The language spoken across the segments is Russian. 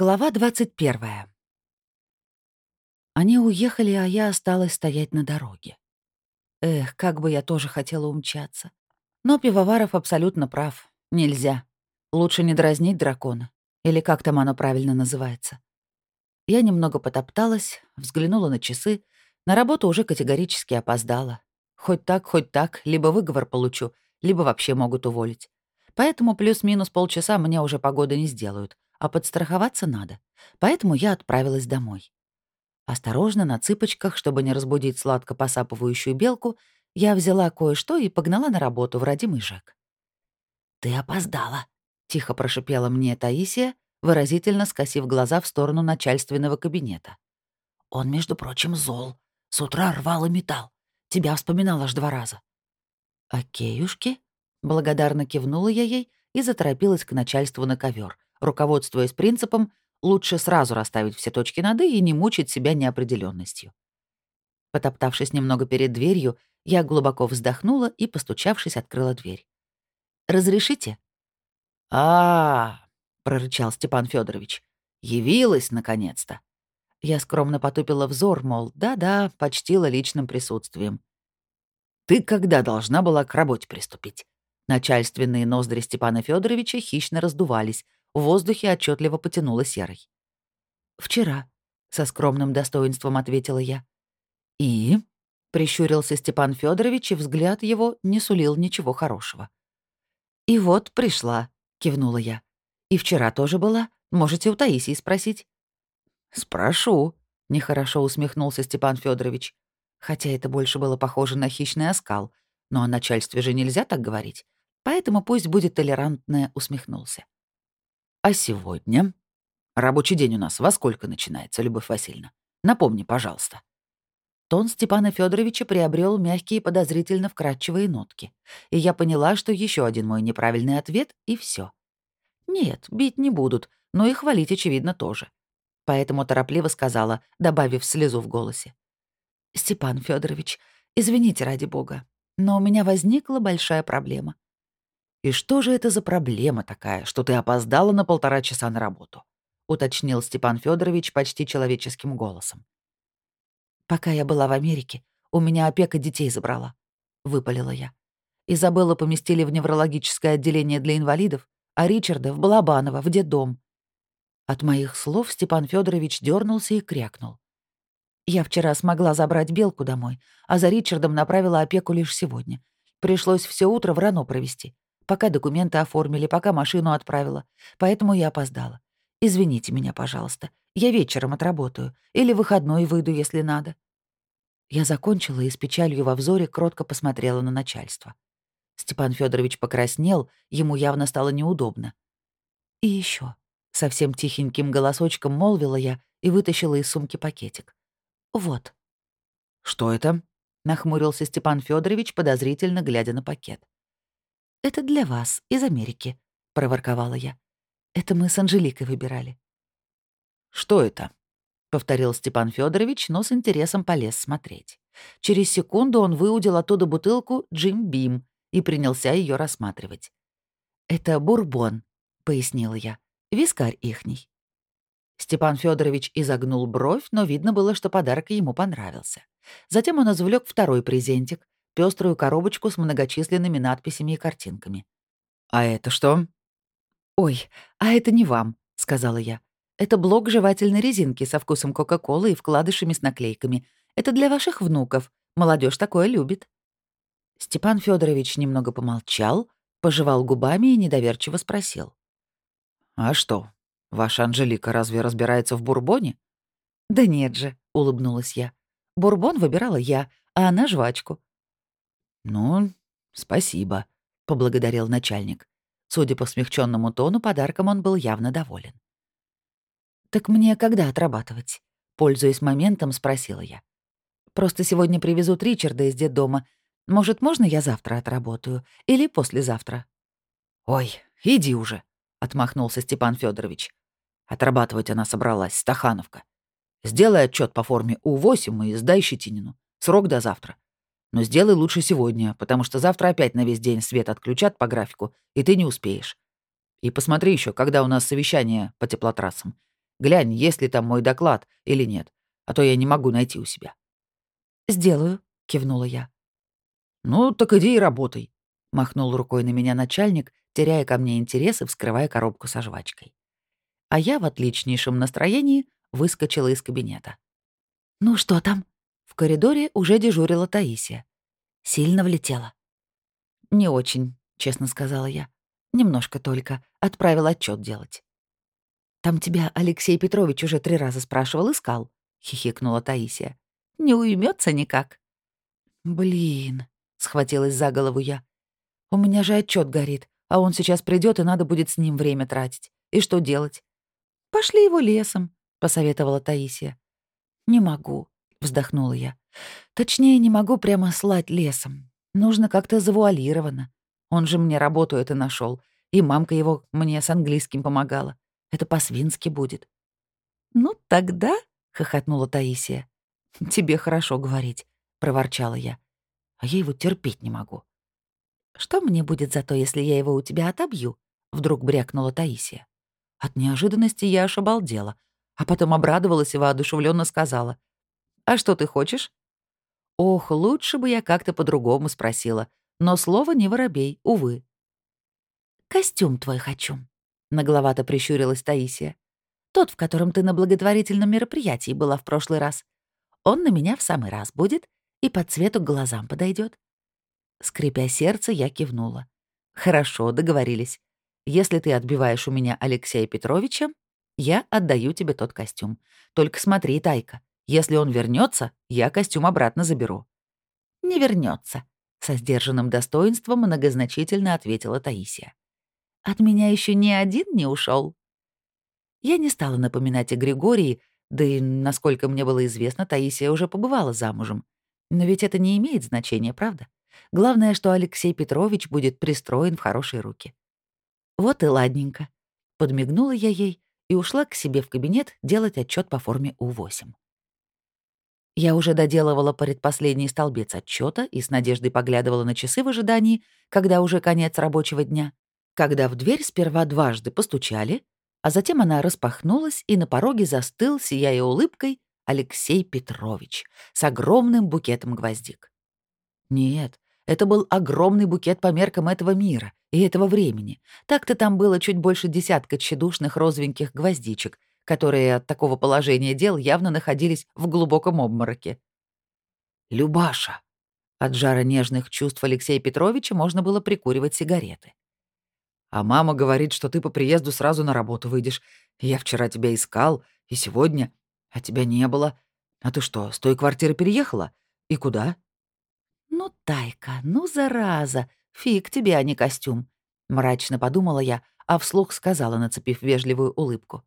Глава 21. Они уехали, а я осталась стоять на дороге. Эх, как бы я тоже хотела умчаться. Но Пивоваров абсолютно прав. Нельзя. Лучше не дразнить дракона. Или как там оно правильно называется. Я немного потопталась, взглянула на часы. На работу уже категорически опоздала. Хоть так, хоть так, либо выговор получу, либо вообще могут уволить. Поэтому плюс-минус полчаса мне уже погоды не сделают — а подстраховаться надо. Поэтому я отправилась домой. Осторожно, на цыпочках, чтобы не разбудить сладко посапывающую белку, я взяла кое-что и погнала на работу в родимый ЖЭК. «Ты опоздала», — тихо прошипела мне Таисия, выразительно скосив глаза в сторону начальственного кабинета. «Он, между прочим, зол. С утра рвал и металл. Тебя вспоминал аж два раза». «Окейушки», — благодарно кивнула я ей и заторопилась к начальству на ковер, руководствуясь принципом «лучше сразу расставить все точки над «и» и не мучить себя неопределенностью. Потоптавшись немного перед дверью, я глубоко вздохнула и, постучавшись, открыла дверь. «Разрешите?» а, -а, -а прорычал Степан Федорович. «Явилась, наконец-то!» Я скромно потупила взор, мол, да-да, почтила личным присутствием. «Ты когда должна была к работе приступить?» Начальственные ноздри Степана Федоровича хищно раздувались, в воздухе отчетливо потянуло серой. «Вчера», — со скромным достоинством ответила я. «И?» — прищурился Степан Федорович, и взгляд его не сулил ничего хорошего. «И вот пришла», — кивнула я. «И вчера тоже была. Можете у Таисии спросить». «Спрошу», — нехорошо усмехнулся Степан Федорович. Хотя это больше было похоже на хищный оскал, но о начальстве же нельзя так говорить, поэтому пусть будет толерантное усмехнулся. А сегодня? Рабочий день у нас во сколько начинается, Любовь Васильевна? Напомни, пожалуйста. Тон Степана Федоровича приобрел мягкие подозрительно вкрадчивые нотки, и я поняла, что еще один мой неправильный ответ, и все. Нет, бить не будут, но и хвалить, очевидно, тоже. Поэтому торопливо сказала, добавив слезу в голосе. «Степан Федорович, извините ради бога, но у меня возникла большая проблема. «И что же это за проблема такая, что ты опоздала на полтора часа на работу?» — уточнил Степан Федорович почти человеческим голосом. «Пока я была в Америке, у меня опека детей забрала», — выпалила я. Изабеллу поместили в неврологическое отделение для инвалидов, а Ричарда — в Балабаново, в детдом. От моих слов Степан Федорович дернулся и крякнул. Я вчера смогла забрать Белку домой, а за Ричардом направила опеку лишь сегодня. Пришлось все утро в рано провести пока документы оформили, пока машину отправила. Поэтому я опоздала. Извините меня, пожалуйста. Я вечером отработаю. Или выходной выйду, если надо». Я закончила и с печалью во взоре кротко посмотрела на начальство. Степан Федорович покраснел, ему явно стало неудобно. «И еще, совсем тихеньким голосочком молвила я и вытащила из сумки пакетик. «Вот». «Что это?» — нахмурился Степан Федорович, подозрительно глядя на пакет. «Это для вас, из Америки», — проворковала я. «Это мы с Анжеликой выбирали». «Что это?» — повторил Степан Федорович, но с интересом полез смотреть. Через секунду он выудил оттуда бутылку «Джим Бим» и принялся ее рассматривать. «Это бурбон», — пояснила я. «Вискарь ихний». Степан Федорович изогнул бровь, но видно было, что подарок ему понравился. Затем он извлек второй презентик, пеструю коробочку с многочисленными надписями и картинками. «А это что?» «Ой, а это не вам», — сказала я. «Это блок жевательной резинки со вкусом Кока-Колы и вкладышами с наклейками. Это для ваших внуков. Молодежь такое любит». Степан Федорович немного помолчал, пожевал губами и недоверчиво спросил. «А что, ваша Анжелика разве разбирается в бурбоне?» «Да нет же», — улыбнулась я. «Бурбон выбирала я, а она жвачку. «Ну, спасибо», — поблагодарил начальник. Судя по смягченному тону, подарком он был явно доволен. «Так мне когда отрабатывать?» Пользуясь моментом, спросила я. «Просто сегодня привезут Ричарда из детдома. Может, можно я завтра отработаю? Или послезавтра?» «Ой, иди уже», — отмахнулся Степан Федорович. Отрабатывать она собралась, Стахановка. Сделай отчет по форме У-8 и сдай Щетинину. Срок до завтра. Но сделай лучше сегодня, потому что завтра опять на весь день свет отключат по графику, и ты не успеешь. И посмотри еще, когда у нас совещание по теплотрассам. Глянь, есть ли там мой доклад или нет, а то я не могу найти у себя». «Сделаю», — кивнула я. «Ну, так иди и работай», — махнул рукой на меня начальник, теряя ко мне интерес и вскрывая коробку со жвачкой. А я в отличнейшем настроении выскочила из кабинета. «Ну что там?» В коридоре уже дежурила Таисия. Сильно влетела. «Не очень», — честно сказала я. «Немножко только. Отправил отчет делать». «Там тебя Алексей Петрович уже три раза спрашивал, искал», — хихикнула Таисия. «Не уймется никак». «Блин», — схватилась за голову я. «У меня же отчет горит, а он сейчас придет и надо будет с ним время тратить. И что делать?» «Пошли его лесом», — посоветовала Таисия. «Не могу», — вздохнула я. «Точнее, не могу прямо слать лесом. Нужно как-то завуалированно. Он же мне работу это нашел, и мамка его мне с английским помогала. Это по-свински будет». «Ну, тогда...» — хохотнула Таисия. «Тебе хорошо говорить», — проворчала я. «А я его терпеть не могу». «Что мне будет за то, если я его у тебя отобью?» — вдруг брякнула Таисия. От неожиданности я аж обалдела, а потом обрадовалась и воодушевленно сказала. «А что ты хочешь?» Ох, лучше бы я как-то по-другому спросила, но слово не воробей, увы. «Костюм твой хочу», — нагловато прищурилась Таисия. «Тот, в котором ты на благотворительном мероприятии была в прошлый раз. Он на меня в самый раз будет и по цвету к глазам подойдет. Скрипя сердце, я кивнула. «Хорошо, договорились. Если ты отбиваешь у меня Алексея Петровича, я отдаю тебе тот костюм. Только смотри, Тайка, если он вернется, я костюм обратно заберу». «Не вернется, со сдержанным достоинством многозначительно ответила Таисия. «От меня еще ни один не ушел. Я не стала напоминать о Григории, да и, насколько мне было известно, Таисия уже побывала замужем. Но ведь это не имеет значения, правда? Главное, что Алексей Петрович будет пристроен в хорошие руки. Вот и ладненько. Подмигнула я ей и ушла к себе в кабинет делать отчет по форме У8. Я уже доделывала предпоследний столбец отчета и с надеждой поглядывала на часы в ожидании, когда уже конец рабочего дня, когда в дверь сперва дважды постучали, а затем она распахнулась, и на пороге застыл, сияя улыбкой, Алексей Петрович с огромным букетом гвоздик. Нет, это был огромный букет по меркам этого мира и этого времени. Так-то там было чуть больше десятка тщедушных розовеньких гвоздичек, которые от такого положения дел явно находились в глубоком обмороке. «Любаша!» От жара нежных чувств Алексея Петровича можно было прикуривать сигареты. «А мама говорит, что ты по приезду сразу на работу выйдешь. Я вчера тебя искал, и сегодня, а тебя не было. А ты что, с той квартиры переехала? И куда?» «Ну, Тайка, ну, зараза! Фиг тебе, а не костюм!» — мрачно подумала я, а вслух сказала, нацепив вежливую улыбку.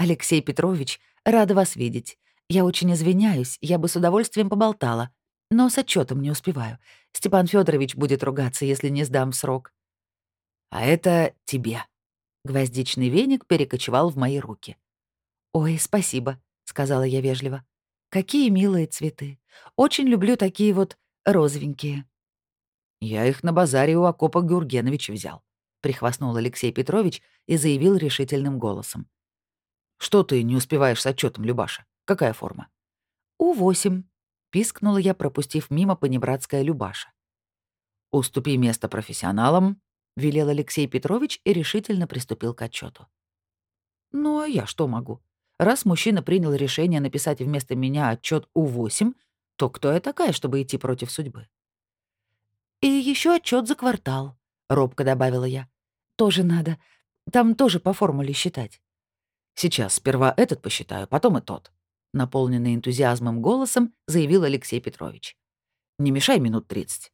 «Алексей Петрович, рада вас видеть. Я очень извиняюсь, я бы с удовольствием поболтала, но с отчетом не успеваю. Степан Федорович будет ругаться, если не сдам в срок». «А это тебе». Гвоздичный веник перекочевал в мои руки. «Ой, спасибо», — сказала я вежливо. «Какие милые цветы. Очень люблю такие вот розовенькие». «Я их на базаре у окопа Гургенович взял», — прихвастнул Алексей Петрович и заявил решительным голосом. «Что ты не успеваешь с отчетом, Любаша? Какая форма?» «У-8», — пискнула я, пропустив мимо понебратская Любаша. «Уступи место профессионалам», — велел Алексей Петрович и решительно приступил к отчету. «Ну а я что могу? Раз мужчина принял решение написать вместо меня отчет У-8, то кто я такая, чтобы идти против судьбы? «И еще отчет за квартал», — робко добавила я. «Тоже надо. Там тоже по формуле считать». «Сейчас сперва этот посчитаю, потом и тот», — наполненный энтузиазмом голосом заявил Алексей Петрович. «Не мешай минут тридцать».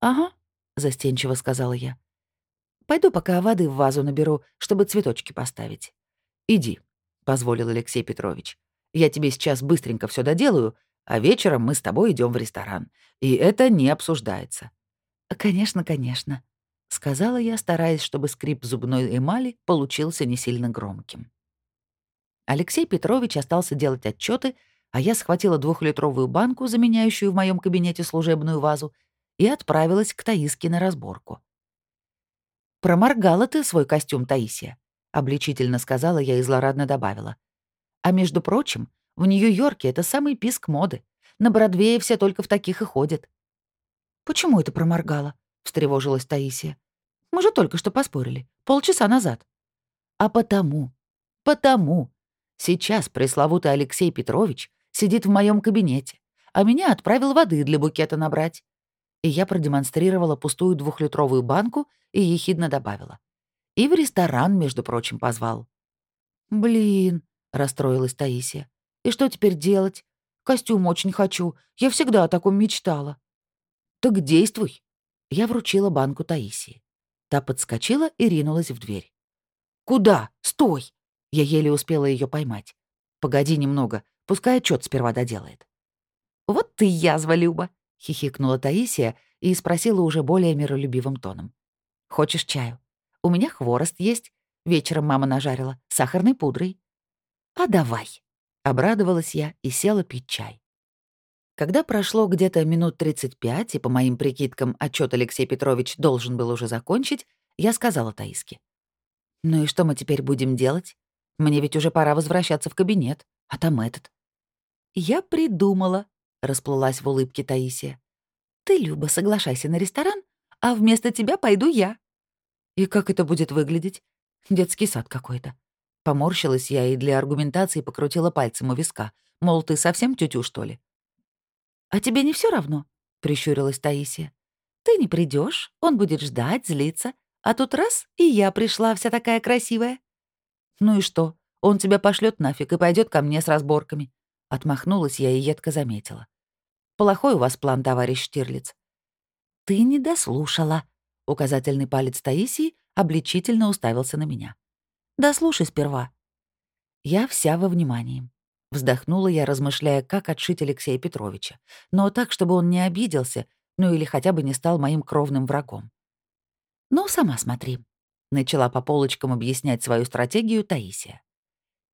«Ага», — застенчиво сказала я. «Пойду пока воды в вазу наберу, чтобы цветочки поставить». «Иди», — позволил Алексей Петрович. «Я тебе сейчас быстренько все доделаю, а вечером мы с тобой идем в ресторан. И это не обсуждается». «Конечно, конечно», — сказала я, стараясь, чтобы скрип зубной эмали получился не сильно громким. Алексей Петрович остался делать отчеты, а я схватила двухлитровую банку, заменяющую в моем кабинете служебную вазу, и отправилась к Таиске на разборку. «Проморгала ты свой костюм, Таисия», — обличительно сказала я и злорадно добавила. А между прочим, в Нью-Йорке это самый писк моды. На Бродвее все только в таких и ходят. «Почему это проморгала?» — встревожилась Таисия. «Мы же только что поспорили. Полчаса назад». «А потому, потому. Сейчас пресловутый Алексей Петрович сидит в моем кабинете, а меня отправил воды для букета набрать». И я продемонстрировала пустую двухлитровую банку и ехидно добавила. И в ресторан, между прочим, позвал. «Блин», — расстроилась Таисия. «И что теперь делать? Костюм очень хочу. Я всегда о таком мечтала». «Так действуй». Я вручила банку Таисии. Та подскочила и ринулась в дверь. «Куда? Стой!» Я еле успела ее поймать. «Погоди немного, пускай отчет сперва доделает». «Вот ты язва, Люба!» — хихикнула Таисия и спросила уже более миролюбивым тоном. «Хочешь чаю? У меня хворост есть. Вечером мама нажарила, сахарной пудрой». «А давай!» — обрадовалась я и села пить чай. Когда прошло где-то минут 35, и по моим прикидкам отчет Алексей Петрович должен был уже закончить, я сказала Таиске. «Ну и что мы теперь будем делать? Мне ведь уже пора возвращаться в кабинет, а там этот». «Я придумала», — расплылась в улыбке Таисия. «Ты, Люба, соглашайся на ресторан, а вместо тебя пойду я». «И как это будет выглядеть? Детский сад какой-то». Поморщилась я и для аргументации покрутила пальцем у виска. Мол, ты совсем тютю, что ли? «А тебе не все равно?» — прищурилась Таисия. «Ты не придешь, он будет ждать, злиться, а тут раз, и я пришла вся такая красивая». «Ну и что? Он тебя пошлет нафиг и пойдет ко мне с разборками». Отмахнулась я и едко заметила. «Плохой у вас план, товарищ Штирлиц». «Ты не дослушала», — указательный палец Таисии обличительно уставился на меня. «Дослушай сперва». Я вся во внимании. Вздохнула я, размышляя, как отшить Алексея Петровича, но так, чтобы он не обиделся, ну или хотя бы не стал моим кровным врагом. «Ну, сама смотри», — начала по полочкам объяснять свою стратегию Таисия.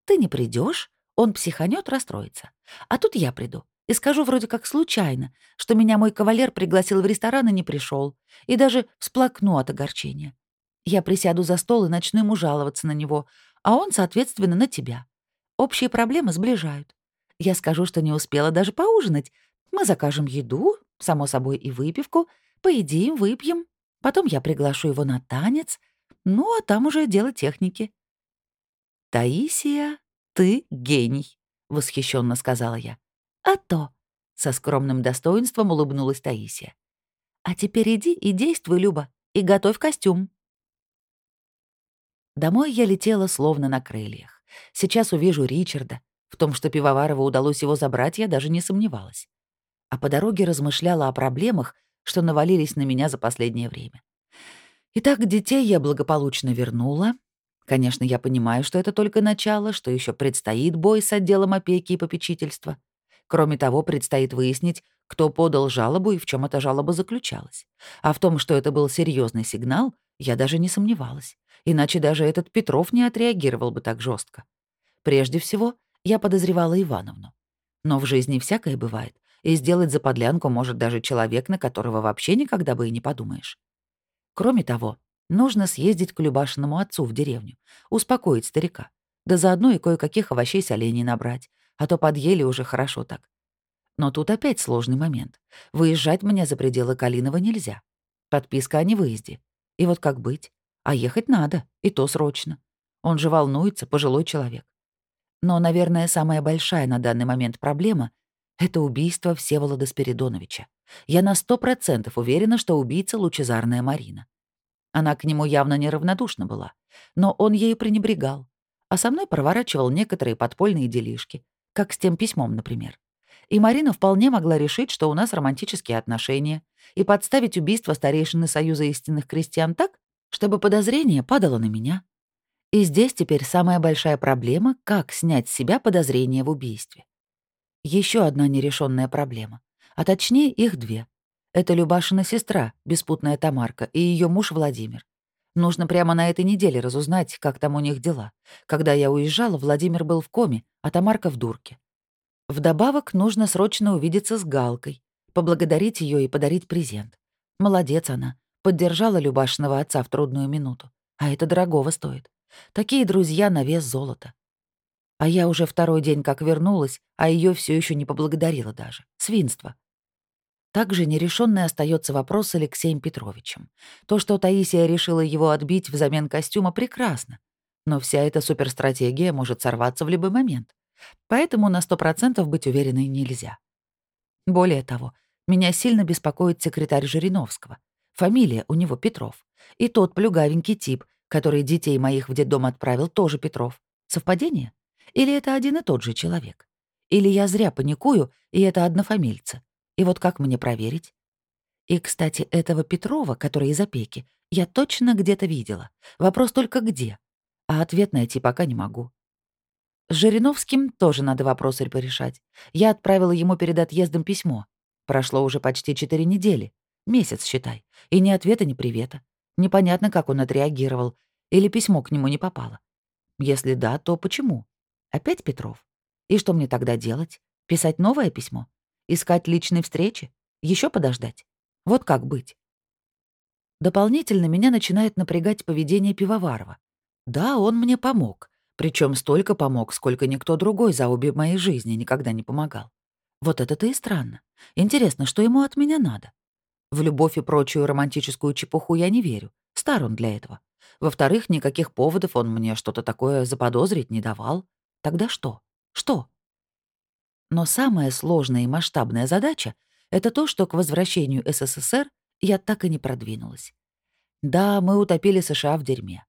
«Ты не придешь, он психанет, расстроится. А тут я приду и скажу вроде как случайно, что меня мой кавалер пригласил в ресторан и не пришел, и даже всплакну от огорчения. Я присяду за стол и начну ему жаловаться на него, а он, соответственно, на тебя. Общие проблемы сближают. Я скажу, что не успела даже поужинать. Мы закажем еду, само собой, и выпивку, поедим, выпьем, Потом я приглашу его на танец, ну, а там уже дело техники. «Таисия, ты гений», — восхищенно сказала я. «А то», — со скромным достоинством улыбнулась Таисия. «А теперь иди и действуй, Люба, и готовь костюм». Домой я летела словно на крыльях. Сейчас увижу Ричарда. В том, что Пивоварову удалось его забрать, я даже не сомневалась. А по дороге размышляла о проблемах, что навалились на меня за последнее время. Итак, детей я благополучно вернула. Конечно, я понимаю, что это только начало, что еще предстоит бой с отделом опеки и попечительства. Кроме того, предстоит выяснить, кто подал жалобу и в чем эта жалоба заключалась. А в том, что это был серьезный сигнал, я даже не сомневалась. Иначе даже этот Петров не отреагировал бы так жестко. Прежде всего, я подозревала Ивановну. Но в жизни всякое бывает, и сделать за подлянку может даже человек, на которого вообще никогда бы и не подумаешь. Кроме того, нужно съездить к Любашиному отцу в деревню, успокоить старика, да заодно и кое-каких овощей с оленей набрать, а то подъели уже хорошо так. Но тут опять сложный момент. Выезжать мне за пределы Калинова нельзя. Подписка о невыезде. И вот как быть? А ехать надо, и то срочно. Он же волнуется, пожилой человек. Но, наверное, самая большая на данный момент проблема это убийство Всеволода Спиридоновича. Я на сто процентов уверена, что убийца — лучезарная Марина. Она к нему явно неравнодушна была, но он ею пренебрегал, а со мной проворачивал некоторые подпольные делишки, как с тем письмом, например. И Марина вполне могла решить, что у нас романтические отношения, и подставить убийство старейшины Союза истинных крестьян так, чтобы подозрение падало на меня. И здесь теперь самая большая проблема — как снять с себя подозрение в убийстве. Еще одна нерешенная проблема. А точнее, их две. Это Любашина сестра, беспутная Тамарка, и ее муж Владимир. Нужно прямо на этой неделе разузнать, как там у них дела. Когда я уезжала, Владимир был в коме, а Тамарка в дурке. Вдобавок, нужно срочно увидеться с Галкой, поблагодарить ее и подарить презент. Молодец она. Поддержала Любашиного отца в трудную минуту. А это дорогого стоит. Такие друзья на вес золота. А я уже второй день как вернулась, а ее все еще не поблагодарила даже. Свинство. Также нерешенный остается вопрос с Алексеем Петровичем. То, что Таисия решила его отбить взамен костюма, прекрасно. Но вся эта суперстратегия может сорваться в любой момент. Поэтому на сто процентов быть уверенной нельзя. Более того, меня сильно беспокоит секретарь Жириновского. Фамилия у него Петров. И тот плюгавенький тип, который детей моих в детдом отправил, тоже Петров. Совпадение? Или это один и тот же человек? Или я зря паникую, и это однофамильцы? И вот как мне проверить? И, кстати, этого Петрова, который из опеки, я точно где-то видела. Вопрос только где. А ответ найти пока не могу. С Жириновским тоже надо вопросы порешать. Я отправила ему перед отъездом письмо. Прошло уже почти четыре недели. Месяц, считай. И ни ответа, ни привета. Непонятно, как он отреагировал. Или письмо к нему не попало. Если да, то почему? Опять Петров? И что мне тогда делать? Писать новое письмо? Искать личной встречи? Еще подождать? Вот как быть? Дополнительно меня начинает напрягать поведение Пивоварова. Да, он мне помог. Причем столько помог, сколько никто другой за обе моей жизни никогда не помогал. Вот это-то и странно. Интересно, что ему от меня надо? В любовь и прочую романтическую чепуху я не верю. Стар он для этого. Во-вторых, никаких поводов он мне что-то такое заподозрить не давал. Тогда что? Что? Но самая сложная и масштабная задача — это то, что к возвращению СССР я так и не продвинулась. Да, мы утопили США в дерьме.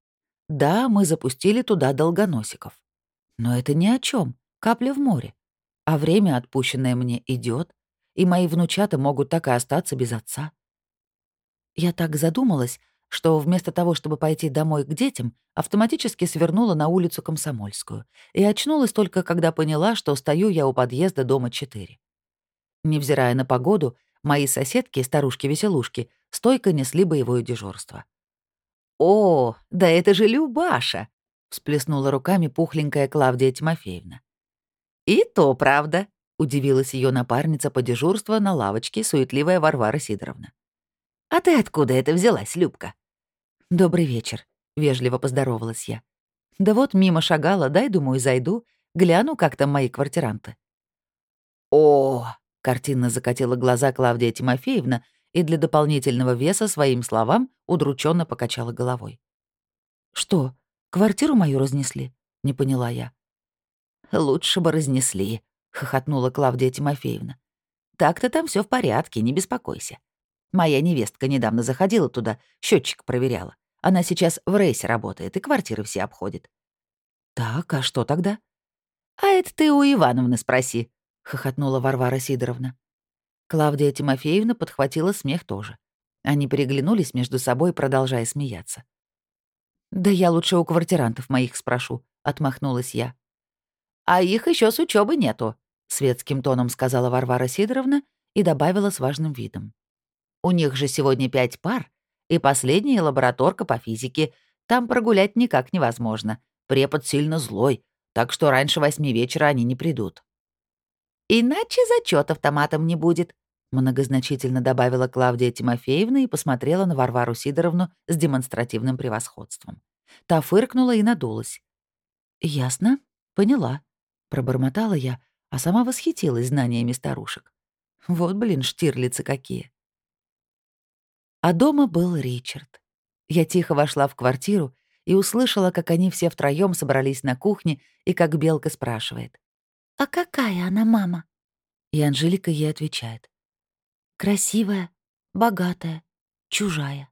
Да, мы запустили туда долгоносиков. Но это ни о чем, капля в море. А время, отпущенное мне, идет, и мои внучата могут так и остаться без отца. Я так задумалась, что вместо того, чтобы пойти домой к детям, автоматически свернула на улицу Комсомольскую и очнулась только, когда поняла, что стою я у подъезда дома 4. Невзирая на погоду, мои соседки, старушки-веселушки, стойко несли боевое дежурство. «О, да это же Любаша!» — всплеснула руками пухленькая Клавдия Тимофеевна. «И то правда», — удивилась ее напарница по дежурству на лавочке, суетливая Варвара Сидоровна. «А ты откуда это взялась, Любка?» «Добрый вечер», — вежливо поздоровалась я. «Да вот мимо шагала, дай, думаю, зайду, гляну, как там мои квартиранты». «О!» — картинно закатила глаза Клавдия Тимофеевна и для дополнительного веса своим словам удрученно покачала головой. «Что, квартиру мою разнесли?» — не поняла я. «Лучше бы разнесли», — хохотнула Клавдия Тимофеевна. «Так-то там все в порядке, не беспокойся. Моя невестка недавно заходила туда, счетчик проверяла. Она сейчас в рейсе работает и квартиры все обходит». «Так, а что тогда?» «А это ты у Ивановны спроси», — хохотнула Варвара Сидоровна. Клавдия Тимофеевна подхватила смех тоже. Они переглянулись между собой, продолжая смеяться. «Да я лучше у квартирантов моих спрошу», — отмахнулась я. «А их еще с учебы нету», — светским тоном сказала Варвара Сидоровна и добавила с важным видом. «У них же сегодня пять пар, и последняя лабораторка по физике. Там прогулять никак невозможно. Препод сильно злой, так что раньше восьми вечера они не придут». «Иначе зачет автоматом не будет», Многозначительно добавила Клавдия Тимофеевна и посмотрела на Варвару Сидоровну с демонстративным превосходством. Та фыркнула и надулась. «Ясно, поняла», — пробормотала я, а сама восхитилась знаниями старушек. Вот, блин, штирлицы какие. А дома был Ричард. Я тихо вошла в квартиру и услышала, как они все втроем собрались на кухне и как Белка спрашивает. «А какая она мама?» И Анжелика ей отвечает. Красивая, богатая, чужая.